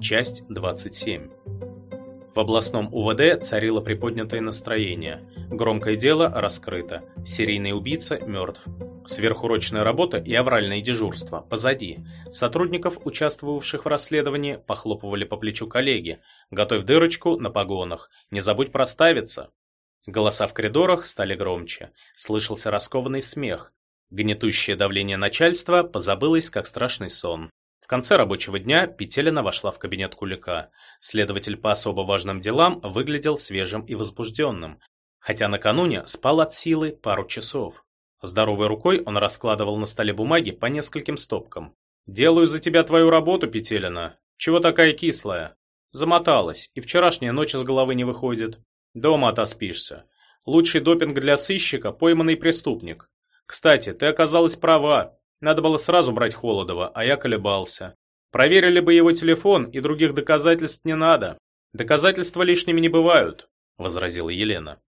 Часть 27. В областном УВД царило приподнятое настроение. Громкое дело раскрыто. Серийный убийца мертв. Сверхурочная работа и авральное дежурство позади. Сотрудников, участвовавших в расследовании, похлопывали по плечу коллеги. «Готовь дырочку на погонах. Не забудь проставиться». Голоса в коридорах стали громче. Слышался раскованный смех. Гнетущее давление начальства позабылось, как страшный сон. В конце рабочего дня Петелина вошла в кабинет Кулика. Следователь по особо важным делам выглядел свежим и возбужденным, хотя накануне спал от силы пару часов. Здоровой рукой он раскладывал на столе бумаги по нескольким стопкам. «Делаю за тебя твою работу, Петелина. Чего такая кислая?» Замоталась, и вчерашняя ночь с головы не выходит. Дома отоспишься. Лучший допинг для сыщика – пойманный преступник. Кстати, ты оказалась права. Надо было сразу брать Холодова, а я колебался. Проверили бы его телефон, и других доказательств не надо. Доказательства лишними не бывают, возразила Елена.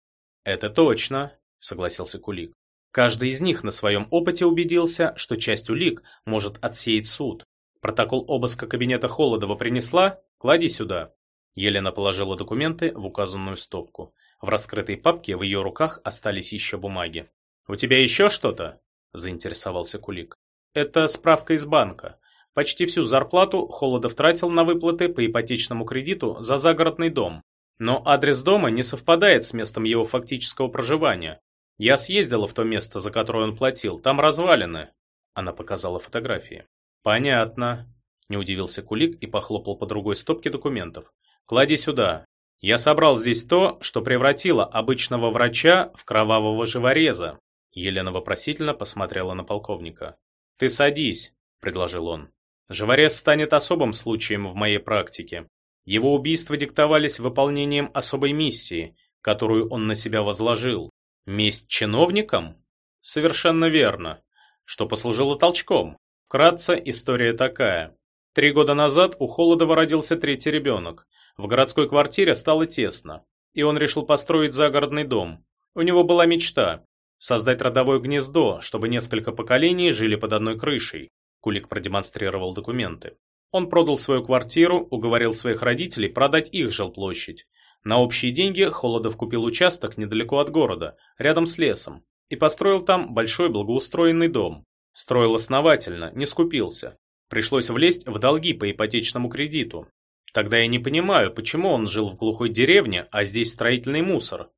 Это точно, согласился Кулик. Каждый из них на своем опыте убедился, что часть улик может отсеять суд. Протокол обыска кабинета Холодова принесла? Клади сюда. Елена положила документы в указанную стопку. В раскрытой папке в ее руках остались еще бумаги. «У тебя еще что-то?» – заинтересовался Кулик. «Это справка из банка. Почти всю зарплату Холодов тратил на выплаты по ипотечному кредиту за загородный дом. Но адрес дома не совпадает с местом его фактического проживания. Я съездила в то место, за которое он платил. Там развалины». Она показала фотографии. «Понятно», – не удивился Кулик и похлопал по другой стопке документов. «Клади сюда. Я собрал здесь то, что превратило обычного врача в кровавого живореза. Елена вопросительно посмотрела на полковника. «Ты садись», – предложил он. «Живорез станет особым случаем в моей практике. Его убийства диктовались выполнением особой миссии, которую он на себя возложил. Месть чиновникам? Совершенно верно. Что послужило толчком? Вкратце, история такая. Три года назад у Холодова родился третий ребенок. В городской квартире стало тесно, и он решил построить загородный дом. У него была мечта Создать родовое гнездо, чтобы несколько поколений жили под одной крышей. Кулик продемонстрировал документы. Он продал свою квартиру, уговорил своих родителей продать их жилплощадь. На общие деньги Холодов купил участок недалеко от города, рядом с лесом, и построил там большой благоустроенный дом. Строил основательно, не скупился. Пришлось влезть в долги по ипотечному кредиту. Тогда я не понимаю, почему он жил в глухой деревне, а здесь строительный мусор.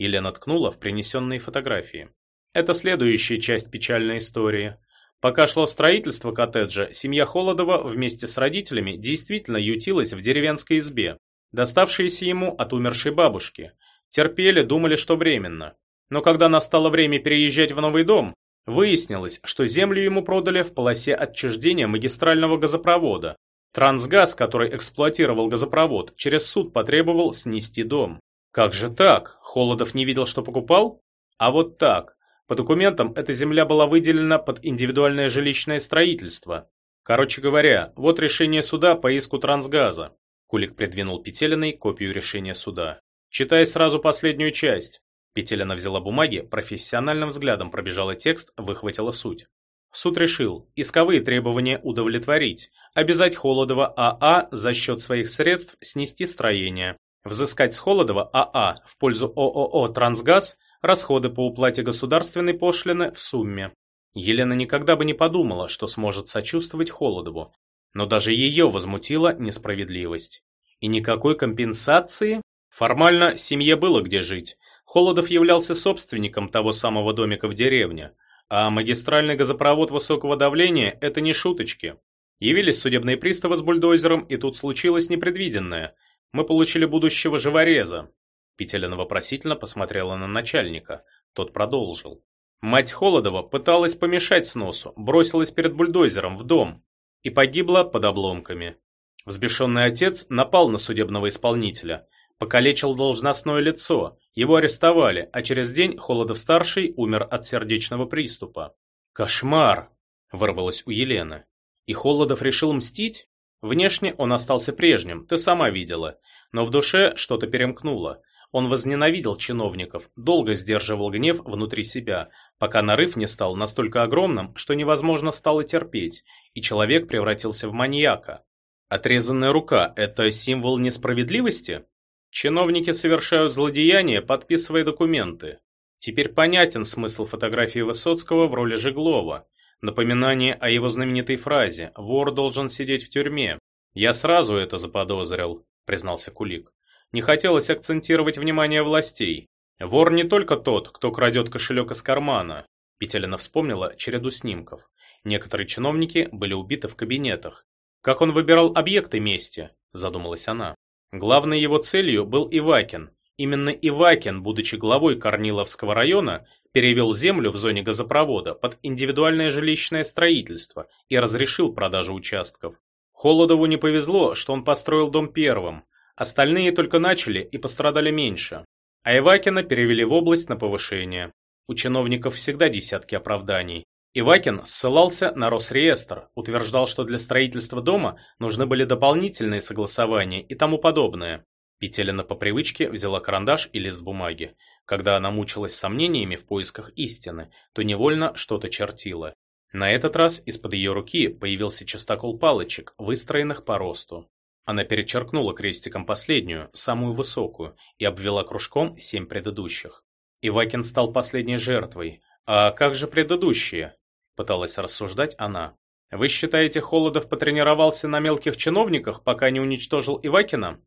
Елена ткнула в принесенные фотографии. Это следующая часть печальной истории. Пока шло строительство коттеджа, семья Холодова вместе с родителями действительно ютилась в деревенской избе, доставшейся ему от умершей бабушки. Терпели, думали, что временно. Но когда настало время переезжать в новый дом, выяснилось, что землю ему продали в полосе отчуждения магистрального газопровода. Трансгаз, который эксплуатировал газопровод, через суд потребовал снести дом. Как же так? Холодов не видел, что покупал? А вот так. По документам эта земля была выделена под индивидуальное жилищное строительство. Короче говоря, вот решение суда по иску трансгаза. Кулик придвинул Петелиной копию решения суда. Читай сразу последнюю часть. Петелина взяла бумаги, профессиональным взглядом пробежала текст, выхватила суть. Суд решил исковые требования удовлетворить, обязать Холодова АА за счет своих средств снести строение, Взыскать с Холодова АА в пользу ООО «Трансгаз» расходы по уплате государственной пошлины в сумме. Елена никогда бы не подумала, что сможет сочувствовать Холодову, но даже ее возмутила несправедливость. И никакой компенсации? Формально семье было где жить. Холодов являлся собственником того самого домика в деревне, а магистральный газопровод высокого давления – это не шуточки. Явились судебные приставы с бульдозером, и тут случилось непредвиденное – мы получили будущего живореза. Петелина вопросительно посмотрела на начальника. Тот продолжил. Мать Холодова пыталась помешать сносу, бросилась перед бульдозером в дом и погибла под обломками. Взбешенный отец напал на судебного исполнителя, покалечил должностное лицо, его арестовали, а через день Холодов-старший умер от сердечного приступа. «Кошмар!» – вырвалось у Елены. «И Холодов решил мстить?» Внешне он остался прежним, ты сама видела, но в душе что-то перемкнуло. Он возненавидел чиновников, долго сдерживал гнев внутри себя, пока нарыв не стал настолько огромным, что невозможно стало терпеть, и человек превратился в маньяка. Отрезанная рука – это символ несправедливости? Чиновники совершают злодеяния, подписывая документы. Теперь понятен смысл фотографии Высоцкого в роли Жеглова. Напоминание о его знаменитой фразе «Вор должен сидеть в тюрьме». «Я сразу это заподозрил», – признался Кулик. Не хотелось акцентировать внимание властей. Вор не только тот, кто крадет кошелек из кармана. Петелина вспомнила череду снимков. Некоторые чиновники были убиты в кабинетах. Как он выбирал объекты мести, задумалась она. Главной его целью был Ивакин. Именно Ивакин, будучи главой Корниловского района, перевел землю в зоне газопровода под индивидуальное жилищное строительство и разрешил продажу участков. Холодову не повезло, что он построил дом первым. Остальные только начали и пострадали меньше. А Ивакина перевели в область на повышение. У чиновников всегда десятки оправданий. Ивакин ссылался на Росреестр, утверждал, что для строительства дома нужны были дополнительные согласования и тому подобное. Петелина по привычке взяла карандаш и лист бумаги. Когда она мучилась сомнениями в поисках истины, то невольно что-то чертила. На этот раз из-под ее руки появился частокол палочек, выстроенных по росту. Она перечеркнула крестиком последнюю, самую высокую, и обвела кружком семь предыдущих. Ивакин стал последней жертвой. А как же предыдущие? Пыталась рассуждать она. Вы считаете, Холодов потренировался на мелких чиновниках, пока не уничтожил Ивакина?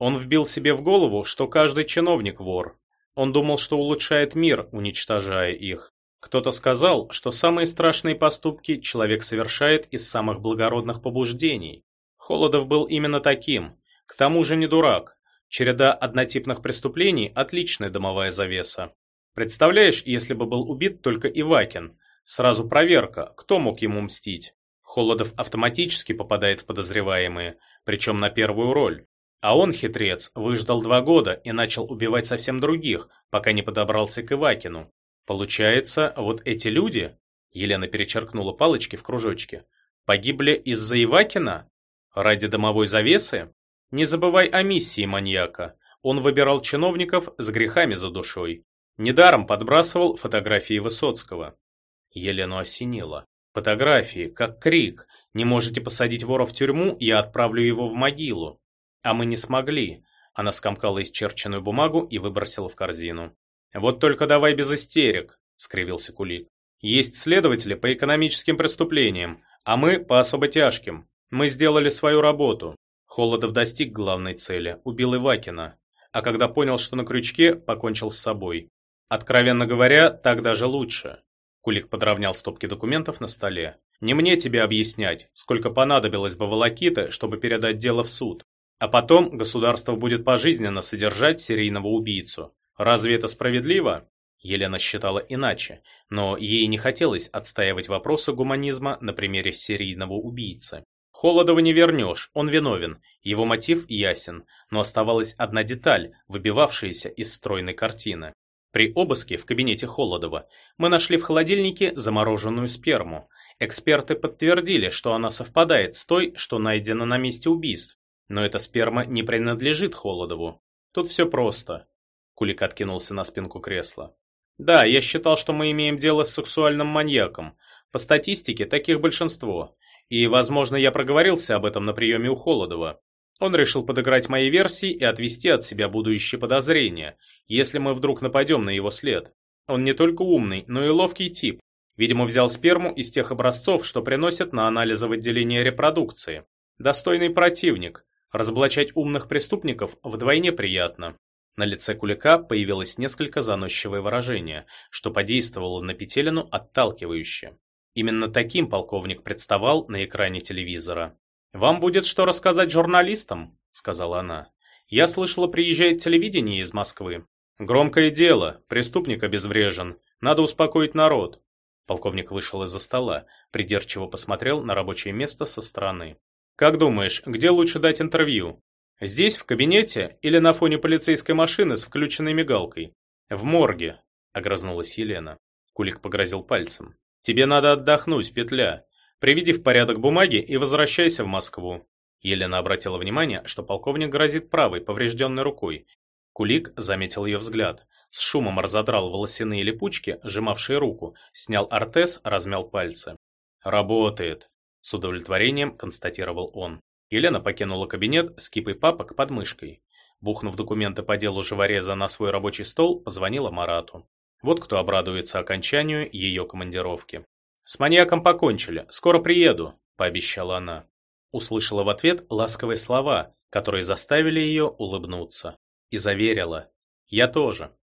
Он вбил себе в голову, что каждый чиновник вор. Он думал, что улучшает мир, уничтожая их. Кто-то сказал, что самые страшные поступки человек совершает из самых благородных побуждений. Холодов был именно таким. К тому же не дурак. Череда однотипных преступлений – отличная домовая завеса. Представляешь, если бы был убит только Ивакин, сразу проверка, кто мог ему мстить. Холодов автоматически попадает в подозреваемые, причем на первую роль. А он, хитрец, выждал два года и начал убивать совсем других, пока не подобрался к Ивакину. Получается, вот эти люди, Елена перечеркнула палочки в кружочке, погибли из-за Ивакина? Ради домовой завесы? Не забывай о миссии маньяка. Он выбирал чиновников с грехами за душой. Недаром подбрасывал фотографии Высоцкого. Елену осенило. Фотографии, как крик. Не можете посадить вора в тюрьму, я отправлю его в могилу. А мы не смогли. Она скомкала исчерченную бумагу и выбросила в корзину. Вот только давай без истерик, скривился Кулик. Есть следователи по экономическим преступлениям, а мы по особо тяжким. Мы сделали свою работу. Холодов достиг главной цели, убил Ивакина. А когда понял, что на крючке, покончил с собой. Откровенно говоря, так даже лучше. Кулик подровнял стопки документов на столе. Не мне тебе объяснять, сколько понадобилось бы волокиты, чтобы передать дело в суд. А потом государство будет пожизненно содержать серийного убийцу. Разве это справедливо? Елена считала иначе, но ей не хотелось отстаивать вопросы гуманизма на примере серийного убийцы. Холодова не вернешь, он виновен, его мотив ясен, но оставалась одна деталь, выбивавшаяся из стройной картины. При обыске в кабинете Холодова мы нашли в холодильнике замороженную сперму. Эксперты подтвердили, что она совпадает с той, что найдена на месте убийств. Но эта сперма не принадлежит Холодову. Тут все просто. Кулик откинулся на спинку кресла. Да, я считал, что мы имеем дело с сексуальным маньяком. По статистике, таких большинство. И, возможно, я проговорился об этом на приеме у Холодова. Он решил подыграть моей версии и отвести от себя будущие подозрения, если мы вдруг нападем на его след. Он не только умный, но и ловкий тип. Видимо, взял сперму из тех образцов, что приносят на анализы в отделение репродукции. Достойный противник. Разоблачать умных преступников вдвойне приятно. На лице Кулика появилось несколько заносчивое выражение, что подействовало на Петелину отталкивающе. Именно таким полковник представал на экране телевизора. «Вам будет что рассказать журналистам», — сказала она. «Я слышала, приезжает телевидение из Москвы. Громкое дело, преступник обезврежен. Надо успокоить народ». Полковник вышел из-за стола, придирчиво посмотрел на рабочее место со стороны. «Как думаешь, где лучше дать интервью? Здесь, в кабинете, или на фоне полицейской машины с включенной мигалкой? В морге, огрызнулась Елена. Кулик погрозил пальцем. Тебе надо отдохнуть, петля. Приведи в порядок бумаги и возвращайся в Москву. Елена обратила внимание, что полковник грозит правой, поврежденной рукой. Кулик заметил ее взгляд. С шумом разодрал волосяные липучки, сжимавшие руку, снял ортез, размял пальцы. «Работает», — с удовлетворением констатировал он. Елена покинула кабинет с кипой папок под мышкой. Бухнув документы по делу живореза на свой рабочий стол, позвонила Марату. Вот кто обрадуется окончанию ее командировки. «С маньяком покончили, скоро приеду», – пообещала она. Услышала в ответ ласковые слова, которые заставили ее улыбнуться. И заверила. «Я тоже».